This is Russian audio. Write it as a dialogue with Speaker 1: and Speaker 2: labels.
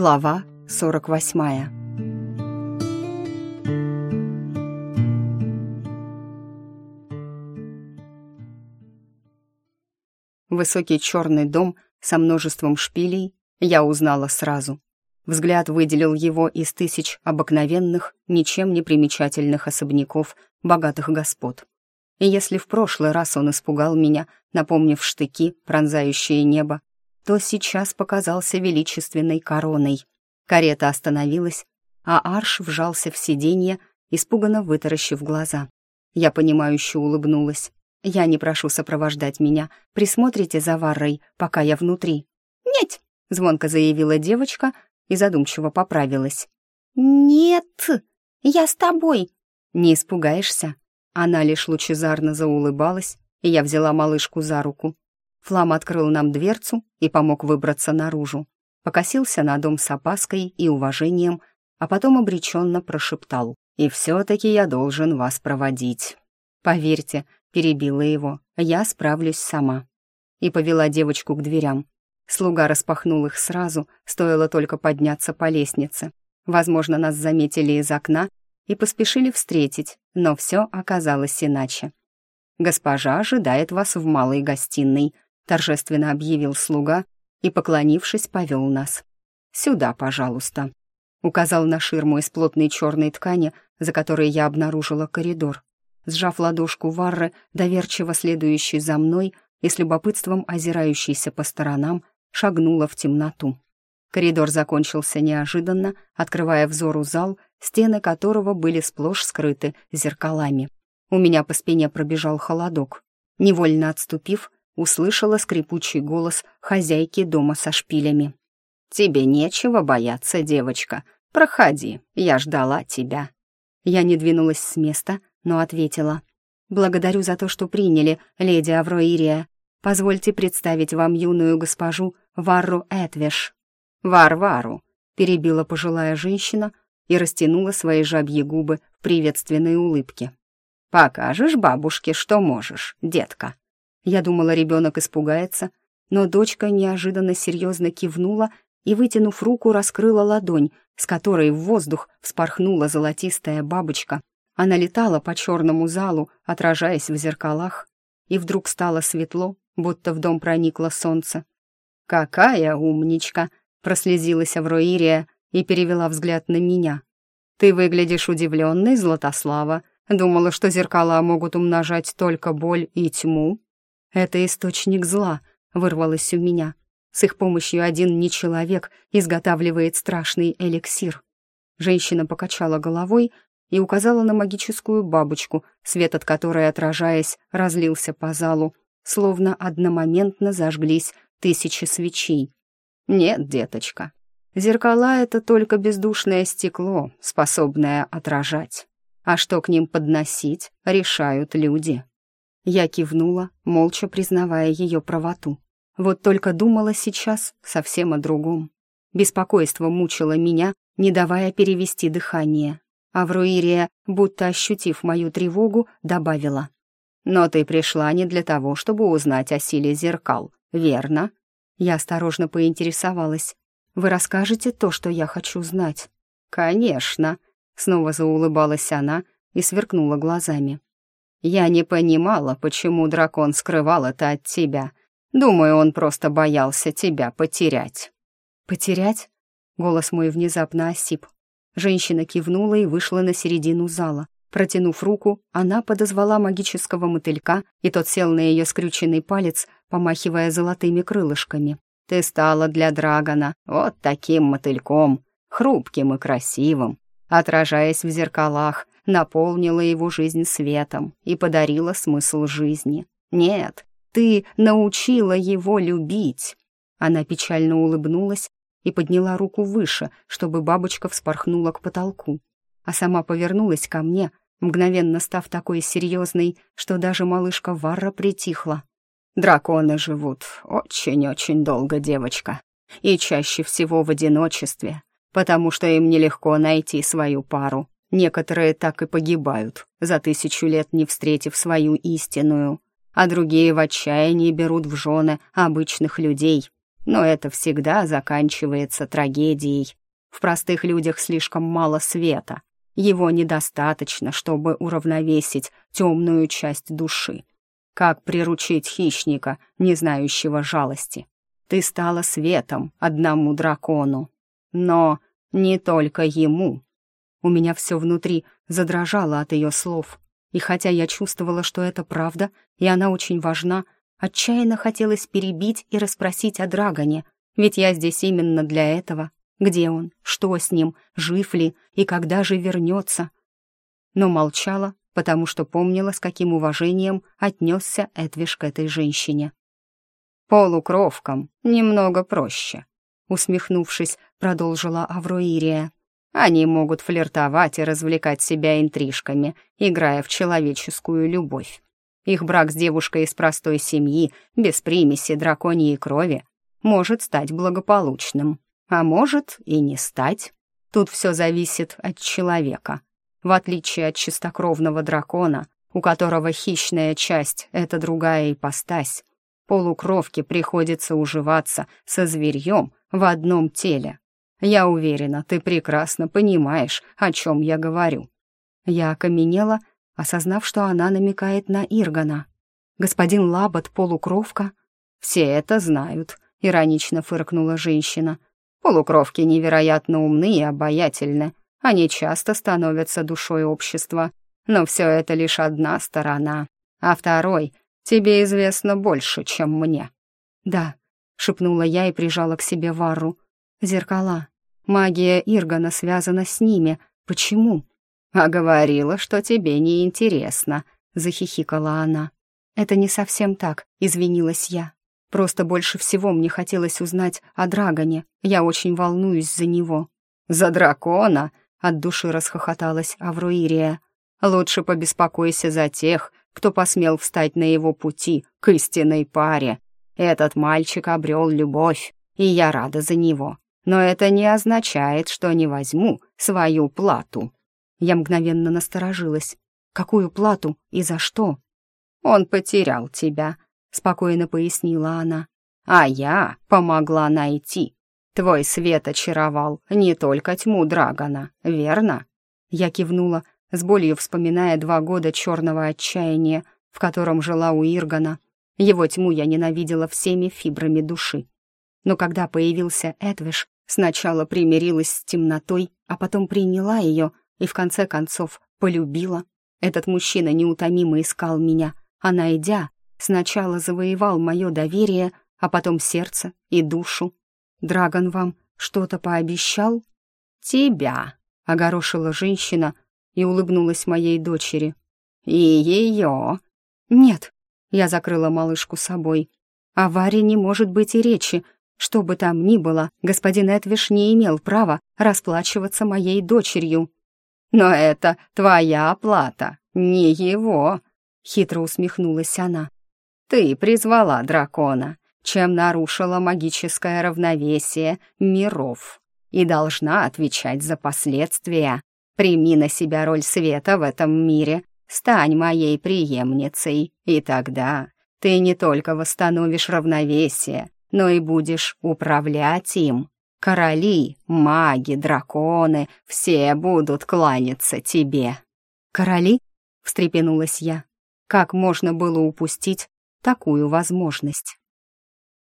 Speaker 1: Глава 48 Высокий черный дом со множеством шпилей я узнала сразу. Взгляд выделил его из тысяч обыкновенных, ничем не примечательных особняков богатых господ. И если в прошлый раз он испугал меня, напомнив штыки, пронзающие небо, то сейчас показался величественной короной. Карета остановилась, а Арш вжался в сиденье, испуганно вытаращив глаза. Я понимающе улыбнулась. «Я не прошу сопровождать меня. Присмотрите за Варрой, пока я внутри».
Speaker 2: «Нет!» — звонко заявила девочка и задумчиво поправилась. «Нет, я с тобой».
Speaker 1: «Не испугаешься?» Она лишь лучезарно заулыбалась, и я взяла малышку за руку. Флам открыл нам дверцу и помог выбраться наружу. Покосился на дом с опаской и уважением, а потом обреченно прошептал. «И все-таки я должен вас проводить». «Поверьте», — перебила его, — «я справлюсь сама». И повела девочку к дверям. Слуга распахнул их сразу, стоило только подняться по лестнице. Возможно, нас заметили из окна и поспешили встретить, но все оказалось иначе. «Госпожа ожидает вас в малой гостиной», торжественно объявил слуга и, поклонившись, повел нас. «Сюда, пожалуйста», — указал на ширму из плотной черной ткани, за которой я обнаружила коридор. Сжав ладошку Варры, доверчиво следующей за мной и с любопытством озирающейся по сторонам, шагнула в темноту. Коридор закончился неожиданно, открывая взору зал, стены которого были сплошь скрыты зеркалами. У меня по спине пробежал холодок. Невольно отступив, услышала скрипучий голос хозяйки дома со шпилями. «Тебе нечего бояться, девочка. Проходи, я ждала тебя». Я не двинулась с места, но ответила. «Благодарю за то, что приняли, леди Авроирия. Позвольте представить вам юную госпожу Варру Этвеш». «Варвару», — перебила пожилая женщина и растянула свои жабьи губы в приветственной улыбке. «Покажешь бабушке, что можешь, детка». Я думала, ребенок испугается, но дочка неожиданно серьезно кивнула и, вытянув руку, раскрыла ладонь, с которой в воздух вспорхнула золотистая бабочка. Она летала по черному залу, отражаясь в зеркалах, и вдруг стало светло, будто в дом проникло солнце. «Какая умничка!» — прослезилась Авроирия и перевела взгляд на меня. «Ты выглядишь удивленной, Златослава. Думала, что зеркала могут умножать только боль и тьму?» «Это источник зла», — вырвалось у меня. С их помощью один не человек изготавливает страшный эликсир. Женщина покачала головой и указала на магическую бабочку, свет от которой, отражаясь, разлился по залу, словно одномоментно зажглись тысячи свечей. «Нет, деточка, зеркала — это только бездушное стекло, способное отражать. А что к ним подносить, решают люди». Я кивнула, молча признавая ее правоту. Вот только думала сейчас совсем о другом. Беспокойство мучило меня, не давая перевести дыхание. Авруирия, будто ощутив мою тревогу, добавила. «Но ты пришла не для того, чтобы узнать о силе зеркал, верно?» Я осторожно поинтересовалась. «Вы расскажете то, что я хочу знать?» «Конечно», — снова заулыбалась она и сверкнула глазами. Я не понимала, почему дракон скрывал это от тебя. Думаю, он просто боялся тебя потерять». «Потерять?» Голос мой внезапно осип. Женщина кивнула и вышла на середину зала. Протянув руку, она подозвала магического мотылька, и тот сел на ее скрюченный палец, помахивая золотыми крылышками. «Ты стала для Драгона вот таким мотыльком, хрупким и красивым, отражаясь в зеркалах, наполнила его жизнь светом и подарила смысл жизни. Нет, ты научила его любить. Она печально улыбнулась и подняла руку выше, чтобы бабочка вспорхнула к потолку, а сама повернулась ко мне, мгновенно став такой серьезной, что даже малышка Варра притихла. «Драконы живут очень-очень долго, девочка, и чаще всего в одиночестве, потому что им нелегко найти свою пару. Некоторые так и погибают, за тысячу лет не встретив свою истинную, а другие в отчаянии берут в жены обычных людей. но это всегда заканчивается трагедией. В простых людях слишком мало света. Его недостаточно, чтобы уравновесить темную часть души. Как приручить хищника, не знающего жалости? Ты стала светом одному дракону. Но не только ему. У меня все внутри задрожало от ее слов. И хотя я чувствовала, что это правда, и она очень важна, отчаянно хотелось перебить и расспросить о Драгоне, ведь я здесь именно для этого. Где он? Что с ним? Жив ли? И когда же вернется? Но молчала, потому что помнила, с каким уважением отнесся Эдвиш к этой женщине. «Полукровкам немного проще», — усмехнувшись, продолжила Авроирия. «Они могут флиртовать и развлекать себя интрижками, играя в человеческую любовь. Их брак с девушкой из простой семьи, без примеси драконьей крови, может стать благополучным а может и не стать. Тут все зависит от человека. В отличие от чистокровного дракона, у которого хищная часть — это другая ипостась, полукровке приходится уживаться со зверьем в одном теле. Я уверена, ты прекрасно понимаешь, о чем я говорю. Я окаменела, осознав, что она намекает на Иргана. Господин Лабот — полукровка. Все это знают, — иронично фыркнула женщина — Полукровки невероятно умны и обаятельны. Они часто становятся душой общества. Но все это лишь одна сторона. А второй тебе известно больше, чем мне». «Да», — шепнула я и прижала к себе Варру. «Зеркала. Магия Иргана связана с ними. Почему?» «А говорила, что тебе не интересно», — захихикала она. «Это не совсем так», — извинилась я. Просто больше всего мне хотелось узнать о Драгоне. Я очень волнуюсь за него». «За дракона?» — от души расхохоталась Авруирия. «Лучше побеспокойся за тех, кто посмел встать на его пути к истинной паре. Этот мальчик обрел любовь, и я рада за него. Но это не означает, что не возьму свою плату». Я мгновенно насторожилась. «Какую плату и за что?» «Он потерял тебя», — спокойно пояснила она. «А я помогла найти. Твой свет очаровал не только тьму Драгона, верно?» Я кивнула, с болью вспоминая два года черного отчаяния, в котором жила у Иргана. Его тьму я ненавидела всеми фибрами души. Но когда появился Эдвиш, сначала примирилась с темнотой, а потом приняла ее и в конце концов полюбила. Этот мужчина неутомимо искал меня, а найдя, Сначала завоевал мое доверие, а потом сердце и душу. Драгон вам что-то пообещал? Тебя, — огорошила женщина и улыбнулась моей дочери. И ее. Нет, я закрыла малышку собой. О Варе не может быть и речи. Что бы там ни было, господин Эдвиш не имел права расплачиваться моей дочерью. «Но это твоя оплата, не его», — хитро усмехнулась она. Ты призвала дракона, чем нарушила магическое равновесие миров и должна отвечать за последствия. Прими на себя роль света в этом мире, стань моей преемницей, и тогда ты не только восстановишь равновесие, но и будешь управлять им. Короли, маги, драконы — все будут кланяться тебе». «Короли?» — встрепенулась я. «Как можно было упустить такую возможность.